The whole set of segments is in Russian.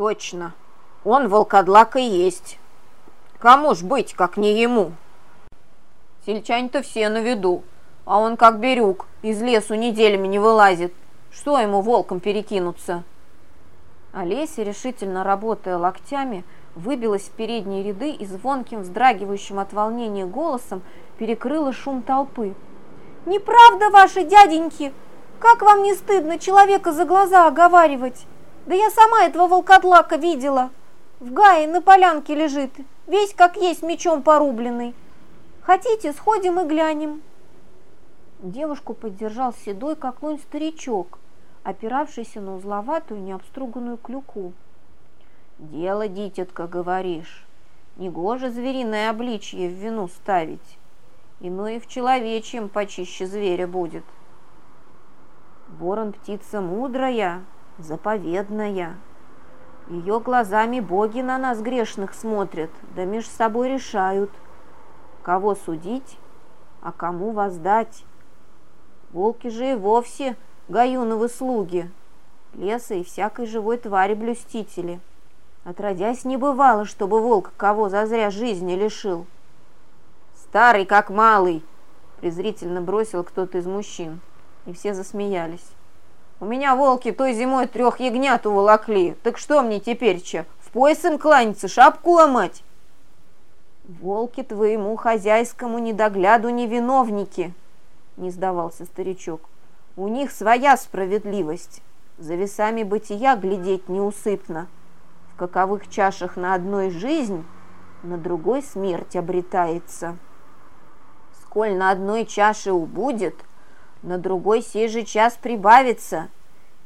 Точно, он волкодлак и есть. Кому ж быть, как не ему? Сельчань-то все на виду, а он как берюк, из лесу неделями не вылазит. Что ему волком перекинуться? Олеся, решительно работая локтями, выбилась в передние ряды и звонким, вздрагивающим от волнения голосом перекрыла шум толпы. «Неправда, ваши дяденьки! Как вам не стыдно человека за глаза оговаривать? Да я сама этого волкодлака видела. В гае на полянке лежит, весь как есть мечом порубленный. Хотите, сходим и глянем?» Девушку поддержал седой, как лунь, старичок, опиравшийся на узловатую, необструганную клюку. «Дело, дитятка, говоришь, негоже звериное обличье в вину ставить, ино и в человечьем почище зверя будет. Ворон птица мудрая, заповедная, ее глазами боги на нас грешных смотрят, да меж собой решают, кого судить, а кому воздать. Волки же и вовсе гаюновы слуги, леса и всякой живой твари блюстители». Отродясь, не бывало, чтобы волк кого зазря жизни лишил. «Старый, как малый!» – презрительно бросил кто-то из мужчин, и все засмеялись. «У меня волки той зимой трех ягнят уволокли, так что мне теперь, че, в пояс им кланяться, шапку ломать?» «Волки твоему хозяйскому недогляду не виновники!» – не сдавался старичок. «У них своя справедливость, за весами бытия глядеть неусыпно» каковых чашах на одной жизнь, на другой смерть обретается. Сколь на одной чаше убудет, на другой сей же час прибавится,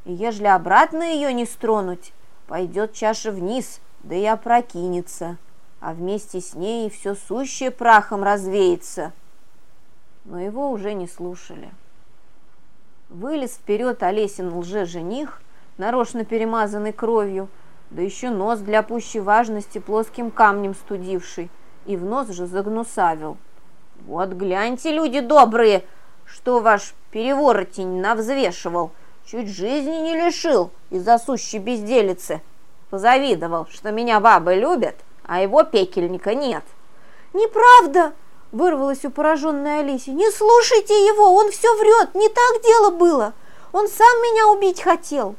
и ежели обратно ее не стронуть, пойдет чаша вниз, да и опрокинется, а вместе с ней все сущее прахом развеется. Но его уже не слушали. Вылез вперед Олесин лже-жених, нарочно перемазанный кровью, да еще нос для пущей важности плоским камнем студивший, и в нос же загнусавил. «Вот гляньте, люди добрые, что ваш переворотень навзвешивал, чуть жизни не лишил из-за сущей безделицы. Позавидовал, что меня бабы любят, а его пекельника нет». «Неправда!» – вырвалась у пораженной Алисе. «Не слушайте его, он все врет, не так дело было. Он сам меня убить хотел».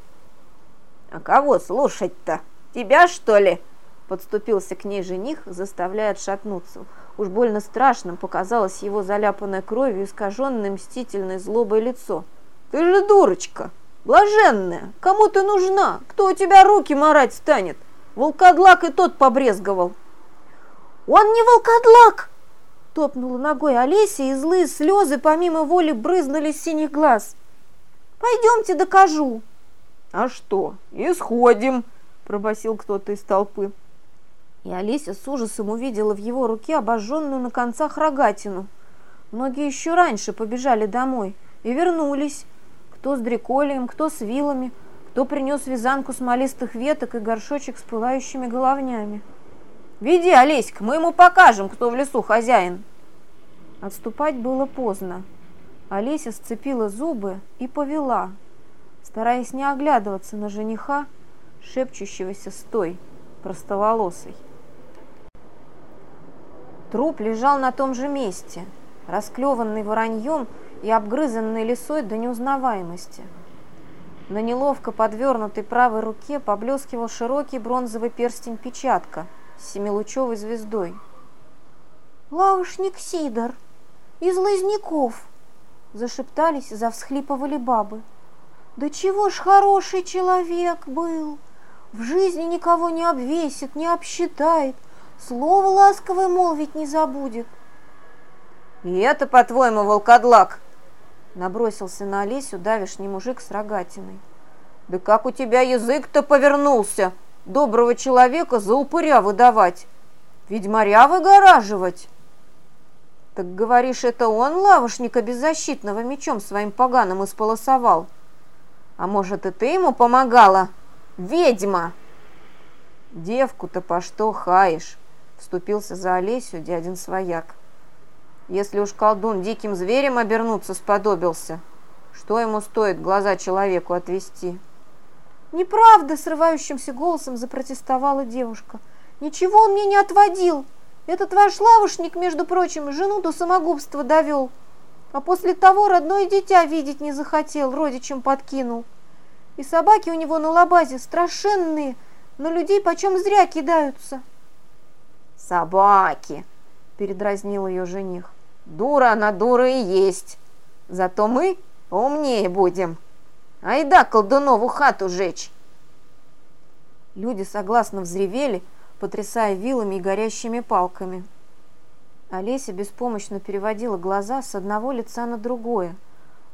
«А кого слушать-то? Тебя, что ли?» Подступился к ней жених, заставляя отшатнуться. Уж больно страшным показалось его заляпанное кровью искаженное мстительной злобой лицо. «Ты же дурочка! Блаженная! Кому ты нужна? Кто у тебя руки марать станет? Волкодлак и тот побрезговал!» «Он не волкодлак!» Топнула ногой Олеся, и злые слезы помимо воли брызнули с синих глаз. «Пойдемте докажу!» «А что, исходим!» – пробасил кто-то из толпы. И Олеся с ужасом увидела в его руке обожженную на концах рогатину. Многие еще раньше побежали домой и вернулись. Кто с дреколием, кто с вилами, кто принес вязанку смолистых веток и горшочек с пылающими головнями. «Веди, Олеська, мы ему покажем, кто в лесу хозяин!» Отступать было поздно. Олеся сцепила зубы и повела – стараясь не оглядываться на жениха, шепчущегося с той, простоволосой. Труп лежал на том же месте, расклеванный вороньем и обгрызанный лисой до неузнаваемости. На неловко подвернутой правой руке поблескивал широкий бронзовый перстень-печатка с семилучевой звездой. «Лавушник Сидор! Из Лазняков!» Зашептались завсхлипывали бабы. Да чего ж хороший человек был! В жизни никого не обвесит, не обсчитает, слово ласковое молвить не забудет. И это, по-твоему, волкодлак? Набросился на Олесю давишний мужик с рогатиной. Да как у тебя язык-то повернулся? Доброго человека за упыря выдавать, ведьмаря выгораживать. Так говоришь, это он лавошника беззащитного мечом своим поганым исполосовал? А может, и ты ему помогала? Ведьма!» «Девку-то по что хаешь?» – вступился за Олесю дядин свояк. «Если уж колдун диким зверем обернуться сподобился, что ему стоит глаза человеку отвести?» «Неправда!» – срывающимся голосом запротестовала девушка. «Ничего он мне не отводил! Этот ваш лавушник, между прочим, жену до самогубства довел, а после того родное дитя видеть не захотел, родичем подкинул. И собаки у него на лабазе страшенные, на людей почем зря кидаются». «Собаки!» – передразнил ее жених. «Дура она дура и есть, зато мы умнее будем». Айда колдунову хату жечь!» Люди согласно взревели, потрясая вилами и горящими палками. Олеся беспомощно переводила глаза с одного лица на другое,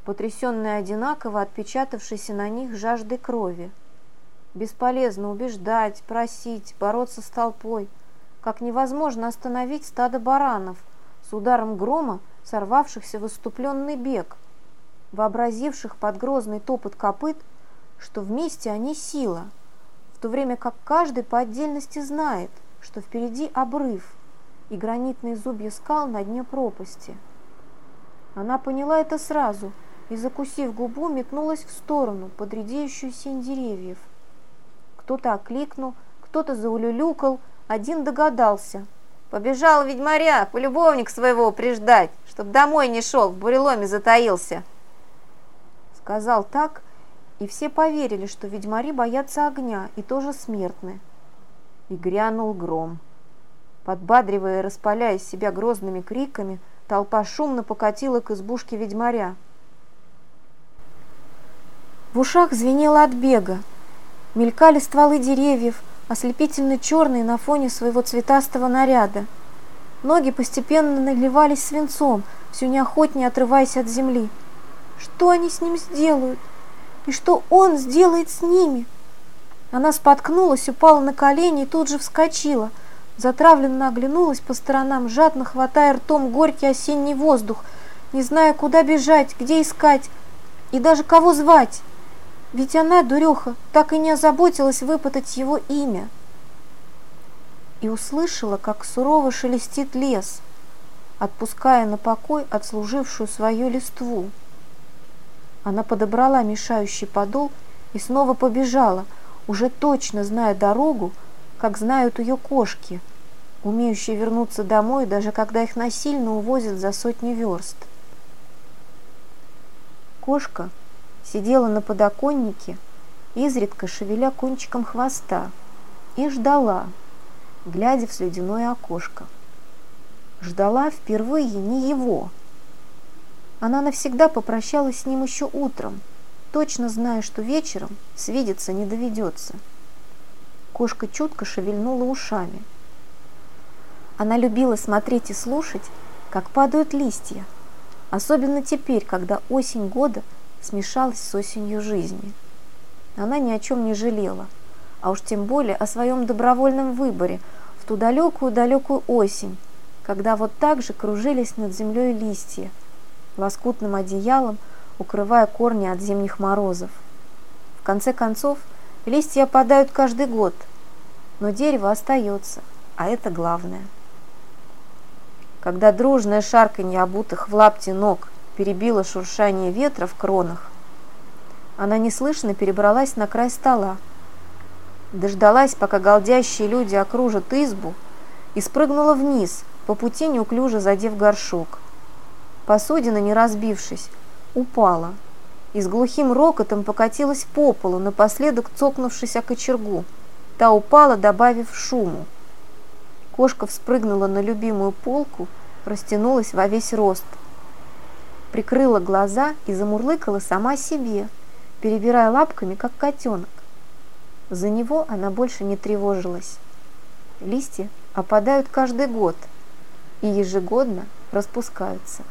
потрясенная одинаково отпечатавшейся на них жаждой крови. Бесполезно убеждать, просить, бороться с толпой, как невозможно остановить стадо баранов с ударом грома, сорвавшихся в выступленный бег – вообразивших под грозный топот копыт, что вместе они сила, в то время как каждый по отдельности знает, что впереди обрыв и гранитные зубья скал на дне пропасти. Она поняла это сразу и, закусив губу, метнулась в сторону под редеющую сень деревьев. Кто-то окликнул, кто-то заулюлюкал, один догадался. Побежал ведьмаря, полюбовник своего приждать, чтоб домой не шел, в буреломе затаился сказал так, и все поверили, что ведьмари боятся огня и тоже смертны. И грянул гром. Подбадривая и распаляя себя грозными криками, толпа шумно покатила к избушке ведьмаря. В ушах звенело от бега. Мелькали стволы деревьев, ослепительно черные на фоне своего цветастого наряда. Ноги постепенно наливались свинцом, все неохотнее отрываясь от земли. Что они с ним сделают? И что он сделает с ними? Она споткнулась, упала на колени и тут же вскочила. Затравленно оглянулась по сторонам, жадно хватая ртом горький осенний воздух, не зная, куда бежать, где искать и даже кого звать. Ведь она, дуреха, так и не озаботилась выпытать его имя. И услышала, как сурово шелестит лес, отпуская на покой отслужившую свою листву. Она подобрала мешающий подол и снова побежала, уже точно зная дорогу, как знают ее кошки, умеющие вернуться домой, даже когда их насильно увозят за сотни верст. Кошка сидела на подоконнике, изредка шевеля кончиком хвоста, и ждала, глядя в слюдяное окошко. Ждала впервые не его – она навсегда попрощалась с ним еще утром, точно зная, что вечером свидеться не доведется. Кошка чутко шевельнула ушами. Она любила смотреть и слушать, как падают листья, особенно теперь, когда осень года смешалась с осенью жизни. Она ни о чем не жалела, а уж тем более о своем добровольном выборе в ту далекую-далекую осень, когда вот так же кружились над землей листья – лоскутным одеялом, укрывая корни от зимних морозов. В конце концов, листья опадают каждый год, но дерево остается, а это главное. Когда дружное шарканье обутых в лапти ног перебило шуршание ветра в кронах, она неслышно перебралась на край стола, дождалась, пока голдящие люди окружат избу, и спрыгнула вниз, по пути неуклюже задев горшок. Посудина, не разбившись, упала и с глухим рокотом покатилась по полу, напоследок цокнувшись о кочергу. Та упала, добавив шуму. Кошка вспрыгнула на любимую полку, растянулась во весь рост. Прикрыла глаза и замурлыкала сама себе, перебирая лапками, как котенок. За него она больше не тревожилась. Листья опадают каждый год и ежегодно распускаются.